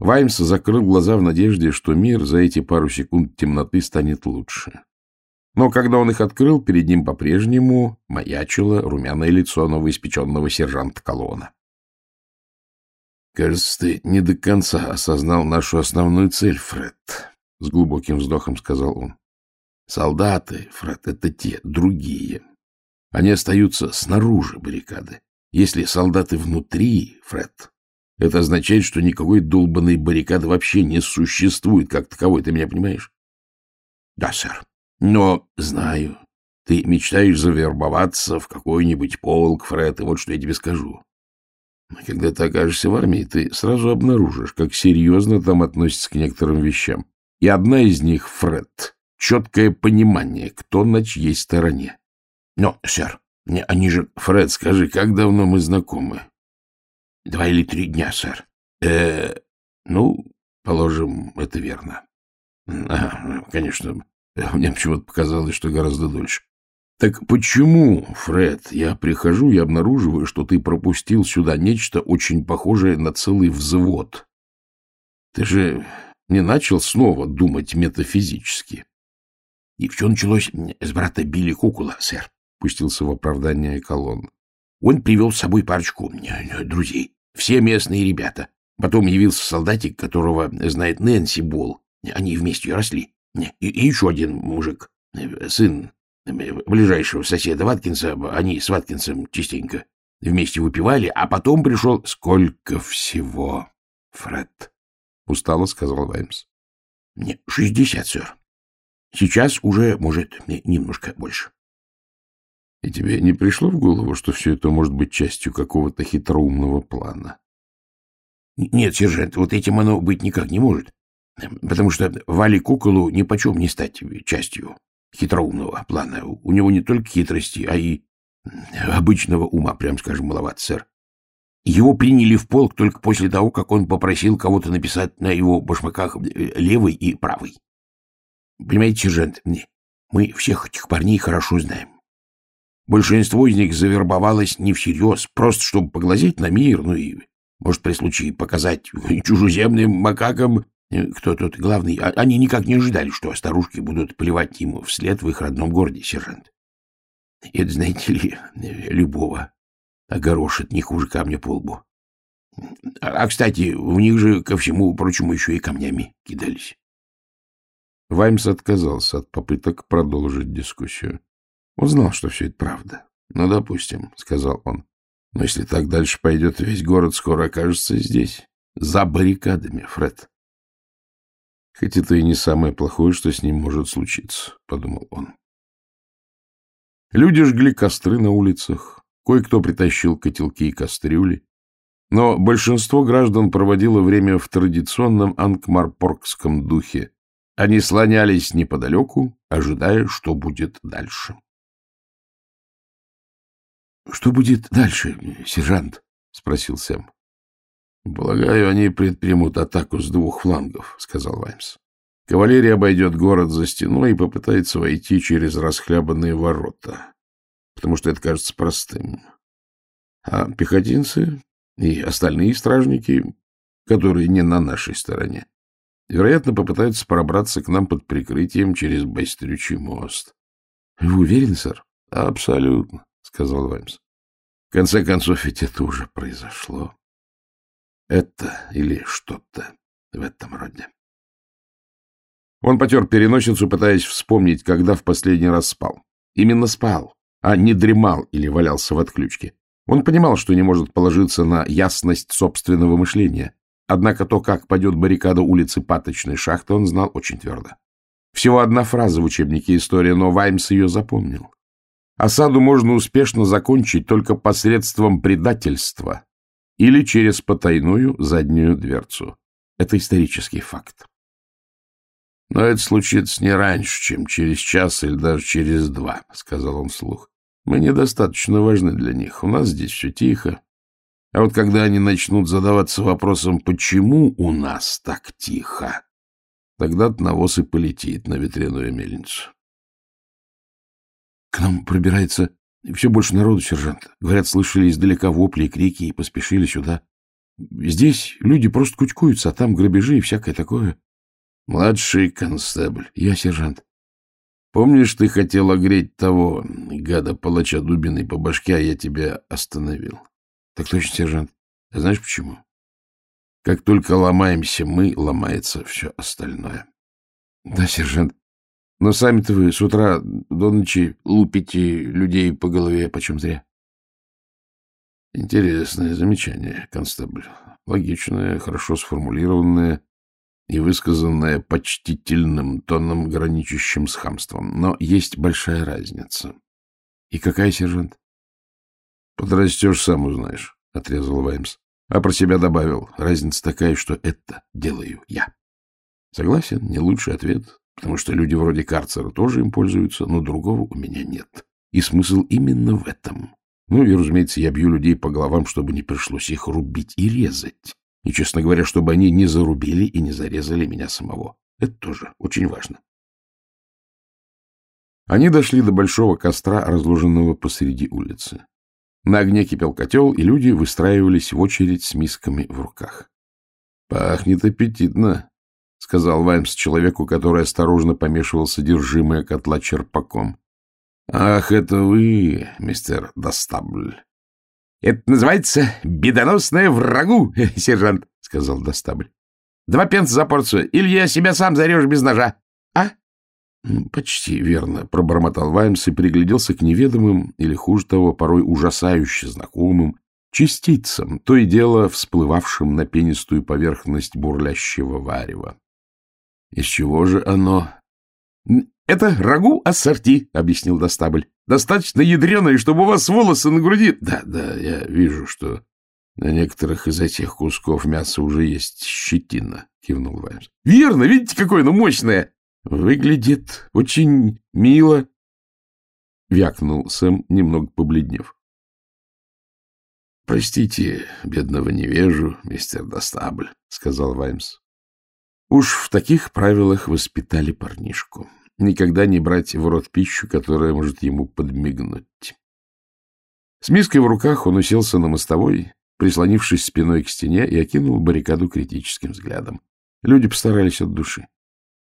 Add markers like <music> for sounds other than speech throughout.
Ваймс закрыл глаза в надежде, что мир за эти пару секунд темноты станет лучше. Но когда он их открыл, перед ним по-прежнему маячило румяное лицо новоиспеченного сержанта Колона. «Кажется, ты не до конца осознал нашу основную цель, Фред», — с глубоким вздохом сказал он. «Солдаты, Фред, это те, другие. Они остаются снаружи баррикады. Если солдаты внутри, Фред, это означает, что никакой долбанной баррикады вообще не существует как таковой, ты меня понимаешь? Да, сэр. Но знаю, ты мечтаешь завербоваться в какой-нибудь полк, Фред, и вот что я тебе скажу. Когда ты окажешься в армии, ты сразу обнаружишь, как серьезно там относятся к некоторым вещам. И одна из них, Фред, четкое понимание, кто на чьей стороне. Но, сэр, они же... Фред, скажи, как давно мы знакомы? Два или три дня, сэр. Э, ну, положим, это верно. А, конечно, мне почему-то показалось, что гораздо дольше. Так почему, Фред, я прихожу и обнаруживаю, что ты пропустил сюда нечто очень похожее на целый взвод? Ты же не начал снова думать метафизически? И все началось с брата Билли Кукула, сэр, пустился в оправдание колонн. Он привел с собой парочку э, друзей. Все местные ребята. Потом явился солдатик, которого знает Нэнси Болл. Они вместе росли. И, и еще один мужик, сын ближайшего соседа Ваткинса. Они с Ваткинсом частенько вместе выпивали, а потом пришел... — Сколько всего, Фред? — устало сказал Ваймс. — Шестьдесят, сэр. Сейчас уже, может, немножко больше. Тебе не пришло в голову, что все это может быть частью какого-то хитроумного плана? — Нет, сержант, вот этим оно быть никак не может. Потому что Вале Куколу ни почем не стать частью хитроумного плана. У него не только хитрости, а и обычного ума, прям скажем, маловато, сэр. Его приняли в полк только после того, как он попросил кого-то написать на его башмаках левый и правый. Понимаете, сержант, мы всех этих парней хорошо знаем. Большинство из них завербовалось не всерьез, просто чтобы поглазеть на мир, ну и, может, при случае показать <laughs> чужеземным макакам, э, кто тут главный. А они никак не ожидали, что старушки будут плевать ему вслед в их родном городе, сержант. Это, знаете ли, любого огорошит не хуже камня по лбу. А, кстати, в них же, ко всему прочему, еще и камнями кидались. Ваймс отказался от попыток продолжить дискуссию. Он знал, что все это правда. «Ну, допустим», — сказал он. «Но если так дальше пойдет, весь город скоро окажется здесь, за баррикадами, Фред». «Хоть это и не самое плохое, что с ним может случиться», — подумал он. Люди жгли костры на улицах, кое-кто притащил котелки и кастрюли, но большинство граждан проводило время в традиционном анкмарпоргском духе. Они слонялись неподалеку, ожидая, что будет дальше. — Что будет дальше, сержант? — спросил Сэм. — Полагаю, они предпримут атаку с двух флангов, — сказал Ваймс. Кавалерия обойдет город за стеной и попытается войти через расхлябанные ворота, потому что это кажется простым. А пехотинцы и остальные стражники, которые не на нашей стороне, вероятно, попытаются пробраться к нам под прикрытием через Байстрючий мост. — Вы уверены, сэр? — Абсолютно. — сказал Ваймс. — В конце концов, ведь это уже произошло. Это или что-то в этом роде. Он потер переносицу, пытаясь вспомнить, когда в последний раз спал. Именно спал, а не дремал или валялся в отключке. Он понимал, что не может положиться на ясность собственного мышления. Однако то, как падет баррикада улицы Паточной шахты, он знал очень твердо. Всего одна фраза в учебнике истории, но Ваймс ее запомнил. Осаду можно успешно закончить только посредством предательства или через потайную заднюю дверцу. Это исторический факт. Но это случится не раньше, чем через час или даже через два, — сказал он вслух. Мы недостаточно важны для них. У нас здесь все тихо. А вот когда они начнут задаваться вопросом, почему у нас так тихо, тогда-то навоз и полетит на ветряную мельницу. — К нам пробирается все больше народу, сержант. Говорят, слышали издалека вопли и крики и поспешили сюда. здесь люди просто кучкуются, а там грабежи и всякое такое. Младший констебль. Я сержант. Помнишь, ты хотел огреть того гада-палача дубиной по башке, а я тебя остановил? Так точно, сержант. А знаешь почему? Как только ломаемся мы, ломается все остальное. Да, сержант. Но сами-то вы с утра до ночи лупите людей по голове почем зря. Интересное замечание, констебль. Логичное, хорошо сформулированное и высказанное почтительным тоном, граничащим с хамством. Но есть большая разница. И какая, сержант? Подрастешь, сам узнаешь, — отрезал Ваймс. А про себя добавил. Разница такая, что это делаю я. Согласен, не лучший ответ, потому что люди вроде карцера тоже им пользуются, но другого у меня нет. И смысл именно в этом. Ну и, разумеется, я бью людей по головам, чтобы не пришлось их рубить и резать. И, честно говоря, чтобы они не зарубили и не зарезали меня самого. Это тоже очень важно. Они дошли до большого костра, разложенного посреди улицы. На огне кипел котел, и люди выстраивались в очередь с мисками в руках. — Пахнет аппетитно, — сказал Ваймс человеку, который осторожно помешивал содержимое котла черпаком. — Ах, это вы, мистер Достабль. — Это называется бедоносное врагу, <laughs> сержант, — сказал Достабль. — Два пенса за порцию, или я себя сам зарежу без ножа. А? — Почти верно, — пробормотал Ваймс и пригляделся к неведомым, или, хуже того, порой ужасающе знакомым, частицам, то и дело всплывавшим на пенистую поверхность бурлящего варева. — Из чего же оно? — Это рагу ассорти, — объяснил Достабль. — Достаточно ядреное, чтобы у вас волосы на груди... — Да, да, я вижу, что на некоторых из этих кусков мяса уже есть щетина, — кивнул Ваймс. — Верно, видите, какое оно мощное! Выглядит очень мило, — вякнул Сэм, немного побледнев. — Простите, бедного невежу, мистер Достабль, — сказал Ваймс. Уж в таких правилах воспитали парнишку. Никогда не брать в рот пищу, которая может ему подмигнуть. С миской в руках он уселся на мостовой, прислонившись спиной к стене, и окинул баррикаду критическим взглядом. Люди постарались от души.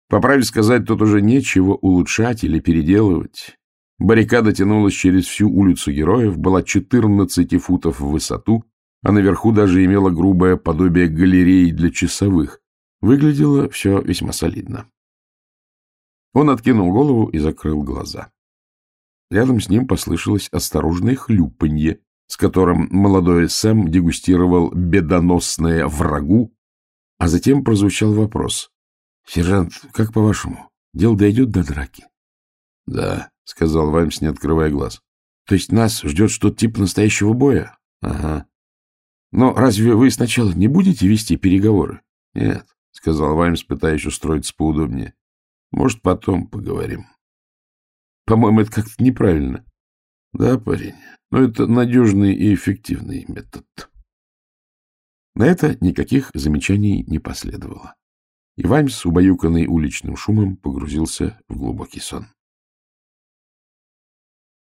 По правде сказать, тут уже нечего улучшать или переделывать. Баррикада тянулась через всю улицу героев, была 14 футов в высоту, а наверху даже имела грубое подобие галереи для часовых. Выглядело все весьма солидно. Он откинул голову и закрыл глаза. Рядом с ним послышалось осторожное хлюпанье, с которым молодой Сэм дегустировал бедоносное врагу, а затем прозвучал вопрос. — Сержант, как по-вашему, дело дойдет до драки? — Да, — сказал Ваймс, не открывая глаз. — То есть нас ждет что-то типа настоящего боя? — Ага. — Но разве вы сначала не будете вести переговоры? — Нет, — сказал Ваймс, пытаясь устроиться поудобнее. — Может, потом поговорим. — По-моему, это как-то неправильно. — Да, парень, но это надежный и эффективный метод. На это никаких замечаний не последовало и Ваймс, убаюканный уличным шумом, погрузился в глубокий сон.